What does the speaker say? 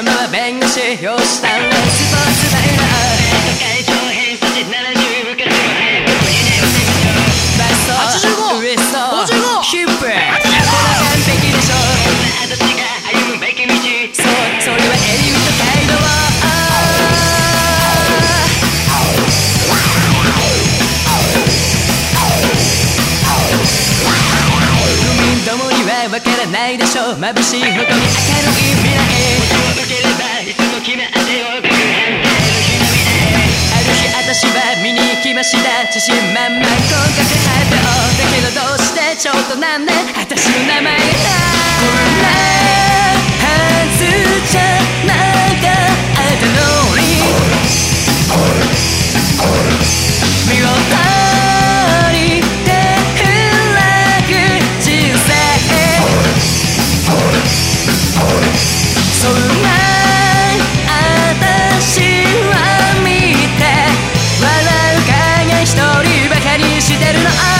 ママは弁護士よしたらスポーツダイナー会長偏差値70からバストウエストヒップこれは完璧でしょ私が歩むべき道そうそれはエリート街道どもにはわからないでしょう。眩しいほどに明るい未来。々合格発表だけどどうしてちょっとなんで私の名前が。なはしてるの